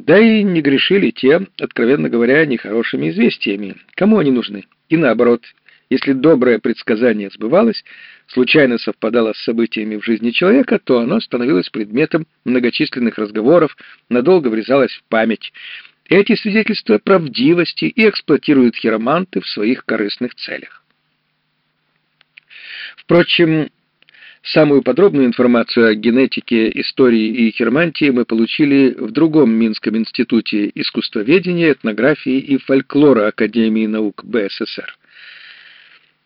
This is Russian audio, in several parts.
Да и не грешили те, откровенно говоря, нехорошими известиями. Кому они нужны? И наоборот, если доброе предсказание сбывалось, случайно совпадало с событиями в жизни человека, то оно становилось предметом многочисленных разговоров, надолго врезалось в память. Эти свидетельства правдивости и эксплуатируют хироманты в своих корыстных целях. Впрочем, Самую подробную информацию о генетике, истории и хиромантии мы получили в другом Минском институте искусствоведения, этнографии и фольклора Академии наук БССР.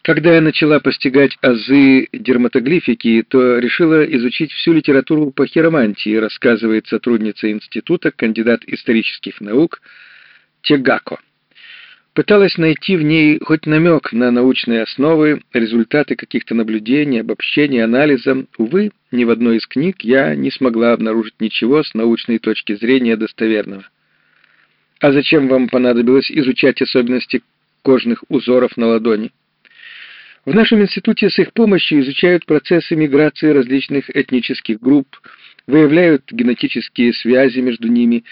Когда я начала постигать азы дерматоглифики, то решила изучить всю литературу по хиромантии, рассказывает сотрудница института, кандидат исторических наук Тегако пыталась найти в ней хоть намек на научные основы, результаты каких-то наблюдений, обобщений, анализа. Увы, ни в одной из книг я не смогла обнаружить ничего с научной точки зрения достоверного. А зачем вам понадобилось изучать особенности кожных узоров на ладони? В нашем институте с их помощью изучают процессы миграции различных этнических групп, выявляют генетические связи между ними,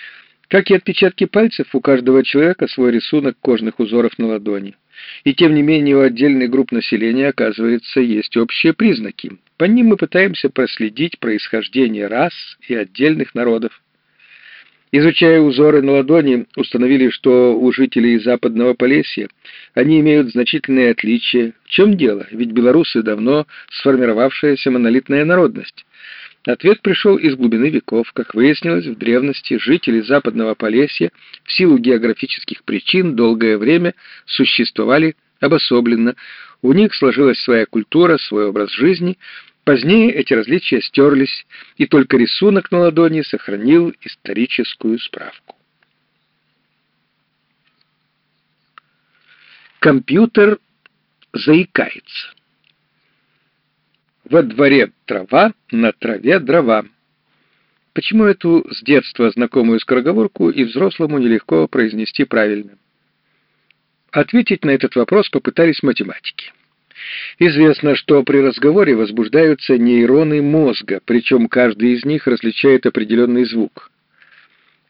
как и отпечатки пальцев, у каждого человека свой рисунок кожных узоров на ладони. И тем не менее у отдельных групп населения, оказывается, есть общие признаки. По ним мы пытаемся проследить происхождение рас и отдельных народов. Изучая узоры на ладони, установили, что у жителей Западного Полесья они имеют значительные отличия. В чем дело? Ведь белорусы давно сформировавшаяся монолитная народность. Ответ пришел из глубины веков. Как выяснилось, в древности жители Западного Полесья в силу географических причин долгое время существовали обособленно. У них сложилась своя культура, свой образ жизни. Позднее эти различия стерлись, и только рисунок на ладони сохранил историческую справку. Компьютер заикается. Во дворе трава, на траве дрова. Почему эту с детства знакомую скороговорку и взрослому нелегко произнести правильно? Ответить на этот вопрос попытались математики. Известно, что при разговоре возбуждаются нейроны мозга, причем каждый из них различает определенный звук.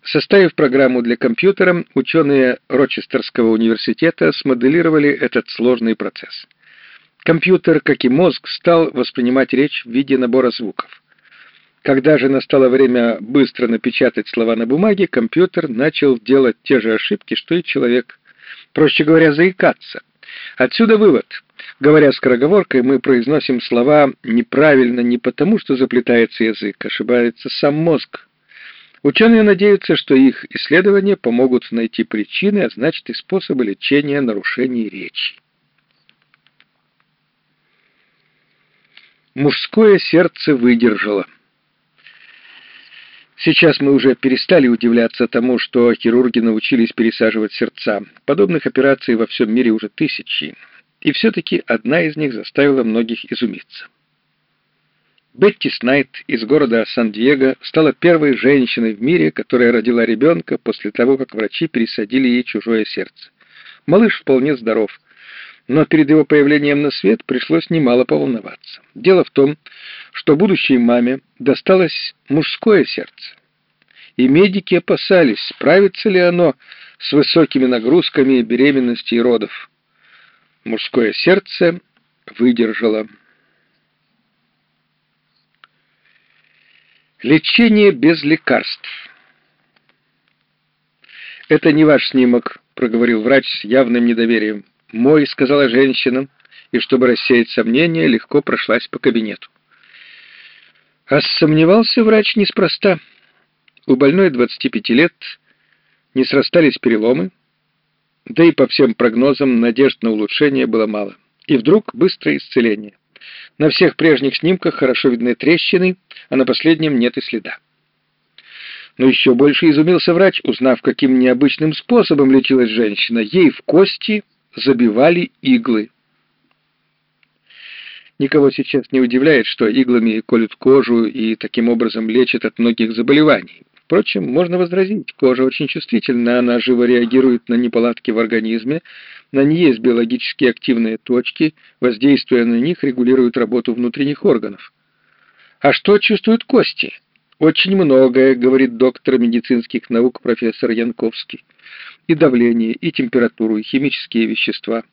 Составив программу для компьютера, ученые Рочестерского университета смоделировали этот сложный процесс. Компьютер, как и мозг, стал воспринимать речь в виде набора звуков. Когда же настало время быстро напечатать слова на бумаге, компьютер начал делать те же ошибки, что и человек. Проще говоря, заикаться. Отсюда вывод. Говоря скороговоркой, мы произносим слова неправильно не потому, что заплетается язык, ошибается сам мозг. Ученые надеются, что их исследования помогут найти причины, а значит и способы лечения нарушений речи. Мужское сердце выдержало. Сейчас мы уже перестали удивляться тому, что хирурги научились пересаживать сердца. Подобных операций во всем мире уже тысячи. И все-таки одна из них заставила многих изумиться. Бетти Снайт из города Сан-Диего стала первой женщиной в мире, которая родила ребенка после того, как врачи пересадили ей чужое сердце. Малыш вполне здоров – но перед его появлением на свет пришлось немало поволноваться. Дело в том, что будущей маме досталось мужское сердце. И медики опасались, справится ли оно с высокими нагрузками беременности и родов. Мужское сердце выдержало. Лечение без лекарств. «Это не ваш снимок», — проговорил врач с явным недоверием. «Мой», — сказала женщина, и, чтобы рассеять сомнения, легко прошлась по кабинету. А сомневался врач неспроста. У больной 25 лет не срастались переломы, да и по всем прогнозам надежд на улучшение было мало. И вдруг быстрое исцеление. На всех прежних снимках хорошо видны трещины, а на последнем нет и следа. Но еще больше изумился врач, узнав, каким необычным способом лечилась женщина. Ей в кости забивали иглы. Никого сейчас не удивляет, что иглами колют кожу и таким образом лечат от многих заболеваний. Впрочем, можно возразить, кожа очень чувствительна, она живо реагирует на неполадки в организме, на ней есть биологически активные точки, воздействуя на них, регулируют работу внутренних органов. А что чувствуют кости? Очень многое, говорит доктор медицинских наук профессор Янковский. И давление, и температуру, и химические вещества.